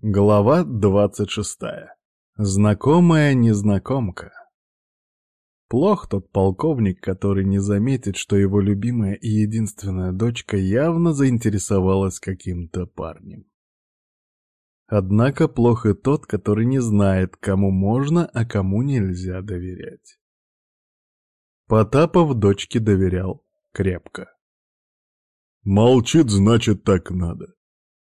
Глава двадцать шестая. Знакомая незнакомка. Плох тот полковник, который не заметит, что его любимая и единственная дочка явно заинтересовалась каким-то парнем. Однако плох и тот, который не знает, кому можно, а кому нельзя доверять. Потапов дочке доверял крепко. «Молчит, значит, так надо.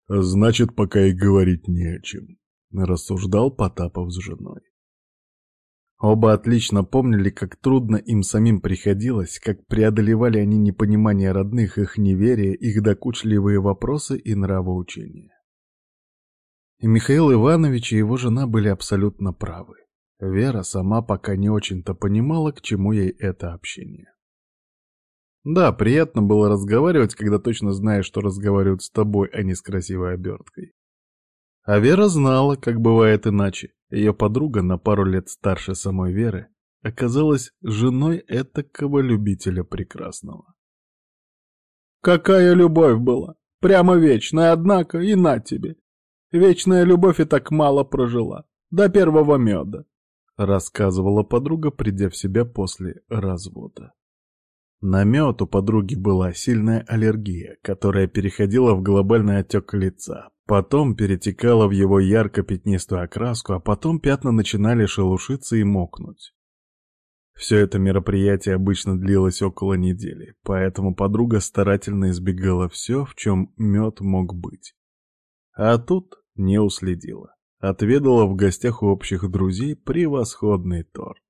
Значит, пока и говорить не о чем», — рассуждал Потапов с женой. Оба отлично помнили, как трудно им самим приходилось, как преодолевали они непонимание родных, их неверие, их докучливые вопросы и нравоучения. И Михаил Иванович и его жена были абсолютно правы. Вера сама пока не очень-то понимала, к чему ей это общение. Да, приятно было разговаривать, когда точно знаешь, что разговаривают с тобой, а не с красивой оберткой. А Вера знала, как бывает иначе. Ее подруга, на пару лет старше самой Веры, оказалась женой этакого любителя прекрасного. «Какая любовь была! Прямо вечная, однако, и на тебе! Вечная любовь и так мало прожила, до первого меда!» — рассказывала подруга, придя в себя после развода. На мед у подруги была сильная аллергия, которая переходила в глобальный отек лица, потом перетекала в его ярко-пятнистую окраску, а потом пятна начинали шелушиться и мокнуть. Все это мероприятие обычно длилось около недели, поэтому подруга старательно избегала все, в чем мед мог быть. А тут не уследила. Отведала в гостях у общих друзей превосходный торт.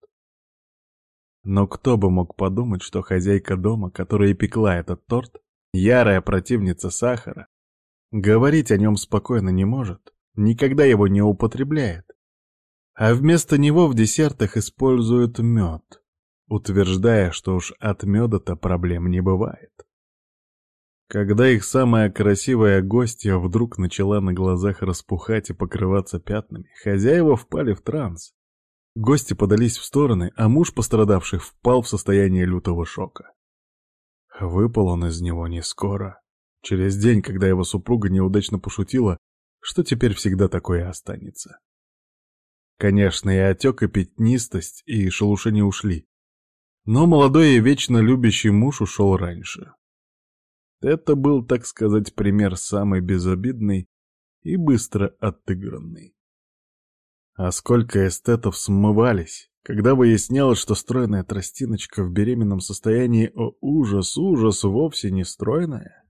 Но кто бы мог подумать, что хозяйка дома, которая пекла этот торт, ярая противница сахара, говорить о нем спокойно не может, никогда его не употребляет. А вместо него в десертах используют мед, утверждая, что уж от меда-то проблем не бывает. Когда их самая красивая гостья вдруг начала на глазах распухать и покрываться пятнами, хозяева впали в транс. Гости подались в стороны, а муж пострадавших впал в состояние лютого шока. Выпал он из него не скоро. Через день, когда его супруга неудачно пошутила, что теперь всегда такое останется. Конечно, и отек, и пятнистость, и шелушение ушли. Но молодой и вечно любящий муж ушел раньше. Это был, так сказать, пример самый безобидный и быстро отыгранный. А сколько эстетов смывались, когда выяснялось, что стройная тростиночка в беременном состоянии, о ужас, ужас, вовсе не стройная.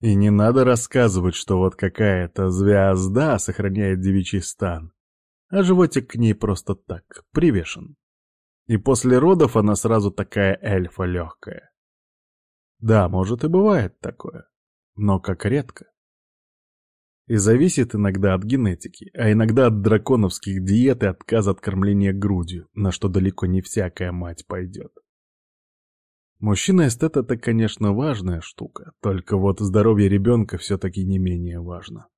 И не надо рассказывать, что вот какая-то звезда сохраняет девичий стан, а животик к ней просто так, привешен. И после родов она сразу такая эльфа легкая. Да, может и бывает такое, но как редко и зависит иногда от генетики, а иногда от драконовских диет и отказа от кормления грудью, на что далеко не всякая мать пойдет. Мужчина-эстет — это, конечно, важная штука, только вот здоровье ребенка все-таки не менее важно.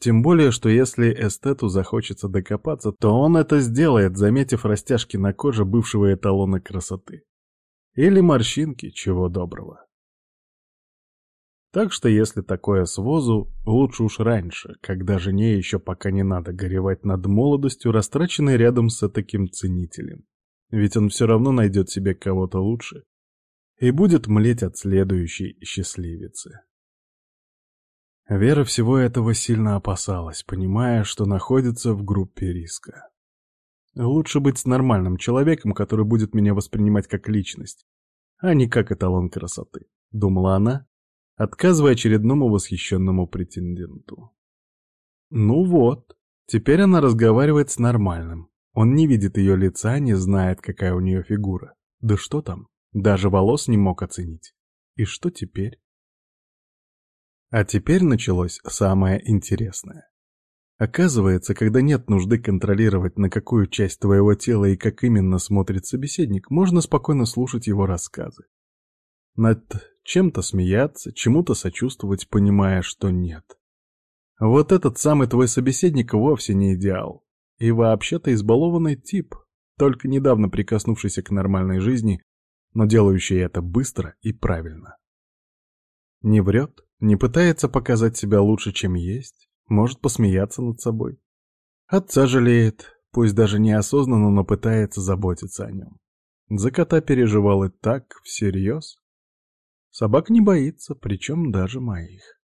Тем более, что если эстету захочется докопаться, то он это сделает, заметив растяжки на коже бывшего эталона красоты. Или морщинки, чего доброго. Так что если такое с возу, лучше уж раньше, когда жене еще пока не надо горевать над молодостью, растраченной рядом с таким ценителем. Ведь он все равно найдет себе кого-то лучше и будет млеть от следующей счастливицы. Вера всего этого сильно опасалась, понимая, что находится в группе риска. Лучше быть с нормальным человеком, который будет меня воспринимать как личность, а не как эталон красоты, думала она, отказывая очередному восхищенному претенденту. Ну вот, теперь она разговаривает с нормальным. Он не видит ее лица, не знает, какая у нее фигура. Да что там, даже волос не мог оценить. И что теперь? А теперь началось самое интересное. Оказывается, когда нет нужды контролировать, на какую часть твоего тела и как именно смотрит собеседник, можно спокойно слушать его рассказы. Над чем-то смеяться, чему-то сочувствовать, понимая, что нет. Вот этот самый твой собеседник вовсе не идеал. И вообще-то избалованный тип, только недавно прикоснувшийся к нормальной жизни, но делающий это быстро и правильно. Не врет, не пытается показать себя лучше, чем есть, Может посмеяться над собой. Отца жалеет, пусть даже неосознанно, но пытается заботиться о нем. За кота переживал и так, всерьез. Собак не боится, причем даже моих.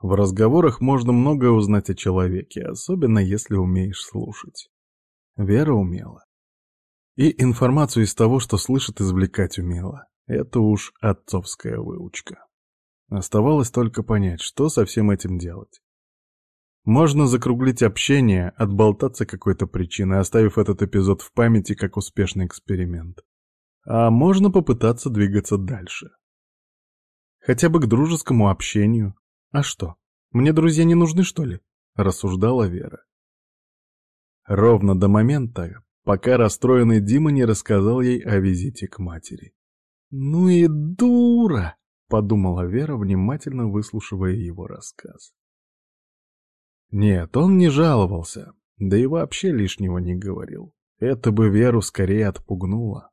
В разговорах можно многое узнать о человеке, особенно если умеешь слушать. Вера умела. И информацию из того, что слышит, извлекать умела. Это уж отцовская выучка. Оставалось только понять, что со всем этим делать. Можно закруглить общение, отболтаться какой-то причиной, оставив этот эпизод в памяти как успешный эксперимент. А можно попытаться двигаться дальше. Хотя бы к дружескому общению. А что, мне друзья не нужны, что ли? Рассуждала Вера. Ровно до момента, пока расстроенный Дима не рассказал ей о визите к матери. «Ну и дура!» — подумала Вера, внимательно выслушивая его рассказ. Нет, он не жаловался, да и вообще лишнего не говорил. Это бы Веру скорее отпугнуло.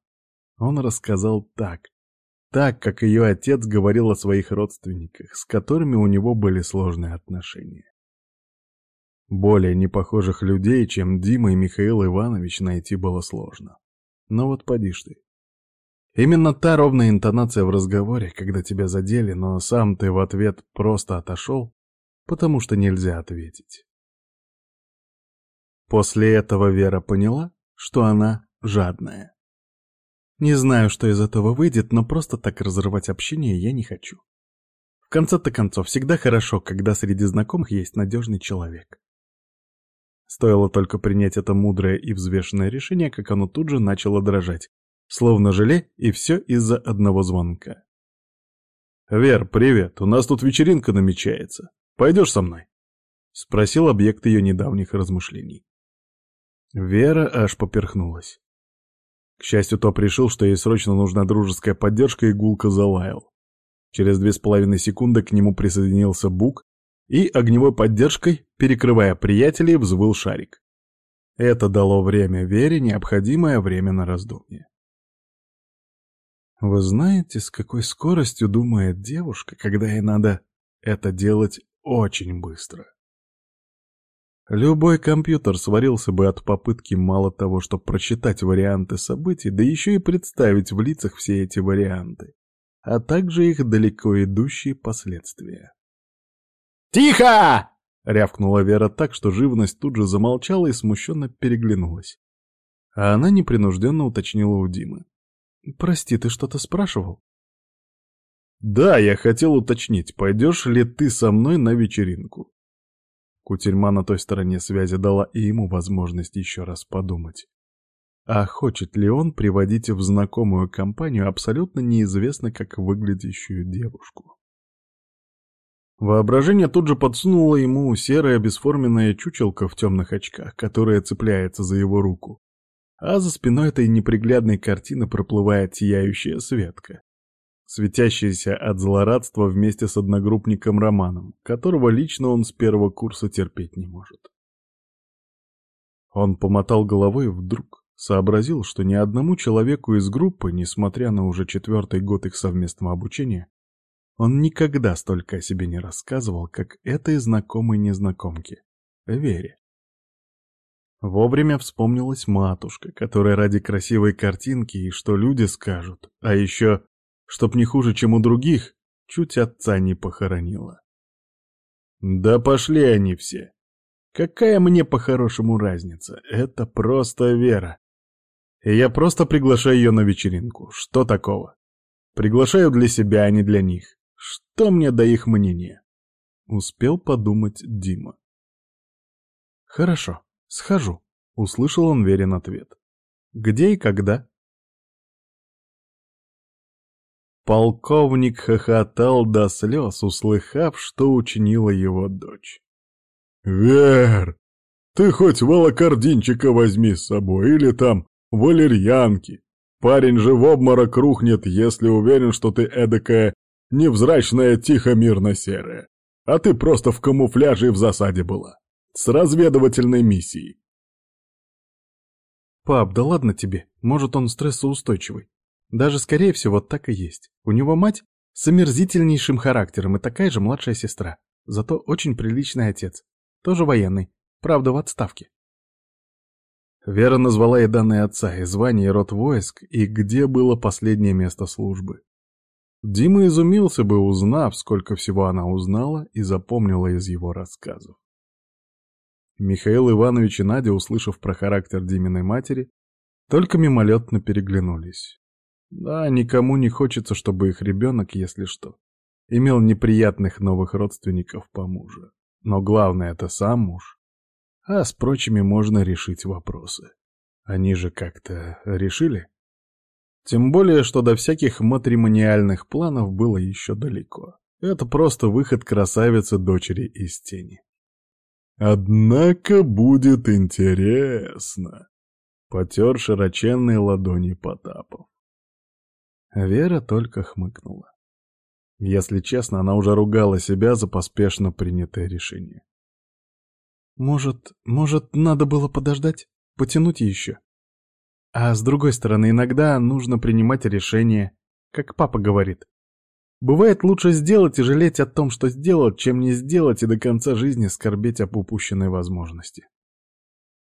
Он рассказал так, так, как ее отец говорил о своих родственниках, с которыми у него были сложные отношения. Более непохожих людей, чем Дима и Михаил Иванович, найти было сложно. Но вот поди ж ты. Именно та ровная интонация в разговоре, когда тебя задели, но сам ты в ответ просто отошел, потому что нельзя ответить. После этого Вера поняла, что она жадная. Не знаю, что из этого выйдет, но просто так разрывать общение я не хочу. В конце-то концов, всегда хорошо, когда среди знакомых есть надежный человек. Стоило только принять это мудрое и взвешенное решение, как оно тут же начало дрожать. Словно желе, и все из-за одного звонка. «Вер, привет, у нас тут вечеринка намечается. Пойдешь со мной?» — спросил объект ее недавних размышлений. Вера аж поперхнулась. К счастью, Топ решил, что ей срочно нужна дружеская поддержка, и гулко залаял. Через две с половиной секунды к нему присоединился Бук, и огневой поддержкой, перекрывая приятелей, взвыл шарик. Это дало время Вере необходимое время на раздумье. Вы знаете, с какой скоростью думает девушка, когда ей надо это делать очень быстро. Любой компьютер сварился бы от попытки мало того, чтобы прочитать варианты событий, да еще и представить в лицах все эти варианты, а также их далеко идущие последствия. «Тихо!» — рявкнула Вера так, что живность тут же замолчала и смущенно переглянулась. А она непринужденно уточнила у Димы. «Прости, ты что-то спрашивал?» «Да, я хотел уточнить, пойдешь ли ты со мной на вечеринку?» Кутерьма на той стороне связи дала и ему возможность еще раз подумать. А хочет ли он приводить в знакомую компанию абсолютно неизвестно как выглядящую девушку? Воображение тут же подсунуло ему серая бесформенная чучелка в темных очках, которая цепляется за его руку а за спиной этой неприглядной картины проплывает сияющая Светка, светящаяся от злорадства вместе с одногруппником Романом, которого лично он с первого курса терпеть не может. Он помотал головой и вдруг сообразил, что ни одному человеку из группы, несмотря на уже четвертый год их совместного обучения, он никогда столько о себе не рассказывал, как этой знакомой незнакомке, Вере. Вовремя вспомнилась матушка, которая ради красивой картинки и что люди скажут, а еще, чтоб не хуже, чем у других, чуть отца не похоронила. Да пошли они все. Какая мне по-хорошему разница? Это просто Вера. И я просто приглашаю ее на вечеринку. Что такого? Приглашаю для себя, а не для них. Что мне до их мнения? Успел подумать Дима. Хорошо. «Схожу», — услышал он верен ответ. «Где и когда?» Полковник хохотал до слез, услыхав, что учинила его дочь. «Вер, ты хоть волокординчика возьми с собой, или там валерьянки. Парень же в обморок рухнет, если уверен, что ты эдакая невзрачная тихо-мирно-серая, а ты просто в камуфляже и в засаде была с разведывательной миссией. Пап, да ладно тебе, может он стрессоустойчивый. Даже скорее всего так и есть. У него мать С омерзительнейшим характером и такая же младшая сестра. Зато очень приличный отец. Тоже военный. Правда, в отставке. Вера назвала ей данные отца, и звание, и род войск, и где было последнее место службы. Дима изумился бы, узнав, сколько всего она узнала и запомнила из его рассказов. Михаил Иванович и Надя, услышав про характер Диминой матери, только мимолетно переглянулись. Да, никому не хочется, чтобы их ребенок, если что, имел неприятных новых родственников по мужу. Но главное — это сам муж. А с прочими можно решить вопросы. Они же как-то решили. Тем более, что до всяких матримониальных планов было еще далеко. Это просто выход красавицы дочери из тени. «Однако будет интересно», — потер широченные ладони Потапов. Вера только хмыкнула. Если честно, она уже ругала себя за поспешно принятое решение. «Может, может, надо было подождать? Потянуть еще?» А с другой стороны, иногда нужно принимать решения, как папа говорит. Бывает лучше сделать и жалеть о том, что сделал, чем не сделать и до конца жизни скорбеть об упущенной возможности.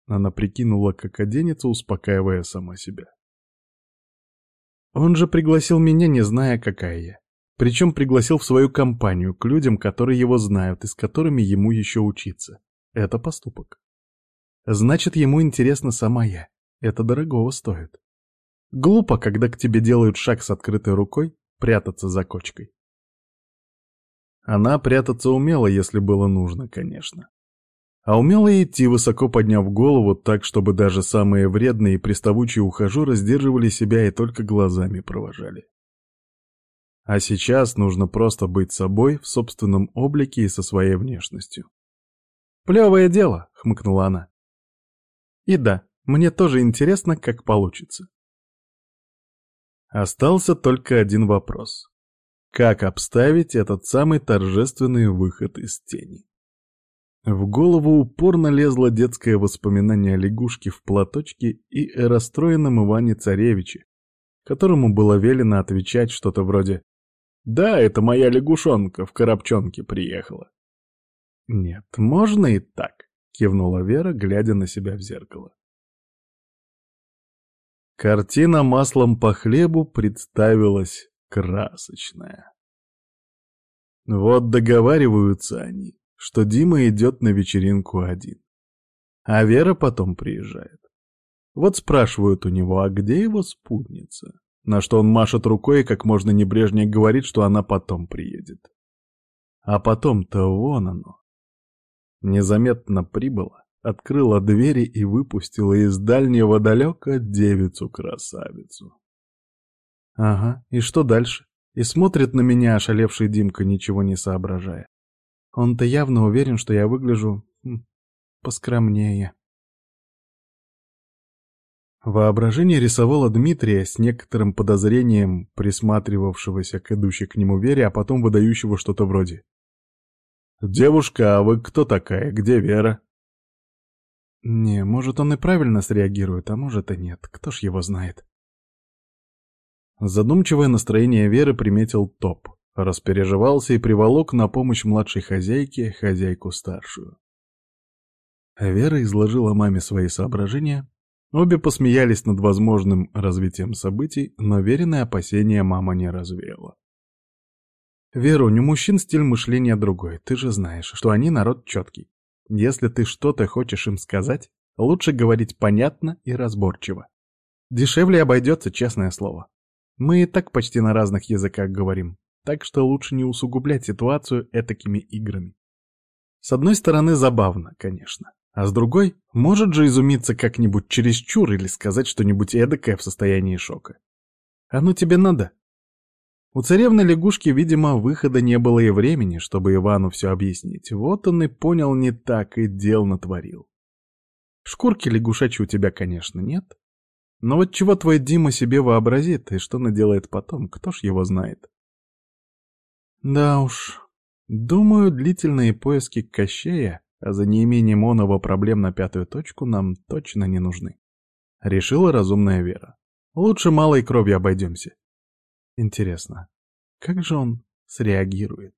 Она прикинула, как оденется, успокаивая сама себя. Он же пригласил меня, не зная, какая я. Причем пригласил в свою компанию, к людям, которые его знают и с которыми ему еще учиться. Это поступок. Значит, ему интересна сама я. Это дорогого стоит. Глупо, когда к тебе делают шаг с открытой рукой, прятаться за кочкой. Она прятаться умела, если было нужно, конечно. А умела идти, высоко подняв голову, так, чтобы даже самые вредные и приставучие ухажеры сдерживали себя и только глазами провожали. А сейчас нужно просто быть собой в собственном облике и со своей внешностью. «Плевое дело», — хмыкнула она. «И да, мне тоже интересно, как получится. Остался только один вопрос. Как обставить этот самый торжественный выход из тени? В голову упорно лезло детское воспоминание о лягушке в платочке и о расстроенном Иване Царевиче, которому было велено отвечать что-то вроде «Да, это моя лягушонка в коробчонке приехала». «Нет, можно и так», — кивнула Вера, глядя на себя в зеркало. Картина маслом по хлебу представилась красочная. Вот договариваются они, что Дима идет на вечеринку один. А Вера потом приезжает. Вот спрашивают у него, а где его спутница? На что он машет рукой и как можно небрежнее говорит, что она потом приедет. А потом-то вон оно. Незаметно прибыло, открыла двери и выпустила из дальнего далека девицу-красавицу. Ага, и что дальше? И смотрит на меня ошалевший Димка, ничего не соображая. Он-то явно уверен, что я выгляжу поскромнее. Воображение рисовало Дмитрия с некоторым подозрением, присматривавшегося к идущей к нему Вере, а потом выдающего что-то вроде. «Девушка, а вы кто такая? Где Вера?» Не, может, он и правильно среагирует, а может и нет. Кто ж его знает. Задумчивое настроение Веры приметил Топ. Распереживался и приволок на помощь младшей хозяйке хозяйку старшую. Вера изложила маме свои соображения. Обе посмеялись над возможным развитием событий, но веренные опасения мама не развеяла. «Верунь, у мужчин стиль мышления другой, ты же знаешь, что они народ четкий. Если ты что-то хочешь им сказать, лучше говорить понятно и разборчиво. Дешевле обойдется, честное слово. Мы и так почти на разных языках говорим, так что лучше не усугублять ситуацию этакими играми. С одной стороны, забавно, конечно. А с другой, может же изумиться как-нибудь чересчур или сказать что-нибудь эдакое в состоянии шока. Оно а ну тебе надо? У царевны лягушки, видимо, выхода не было и времени, чтобы Ивану все объяснить. Вот он и понял не так, и дел натворил. Шкурки лягушачьи у тебя, конечно, нет. Но вот чего твой Дима себе вообразит и что наделает потом, кто ж его знает. Да уж, думаю, длительные поиски Кощея, а за неимением оного проблем на пятую точку нам точно не нужны. Решила разумная Вера. Лучше малой кровью обойдемся. Интересно, Как же он среагирует?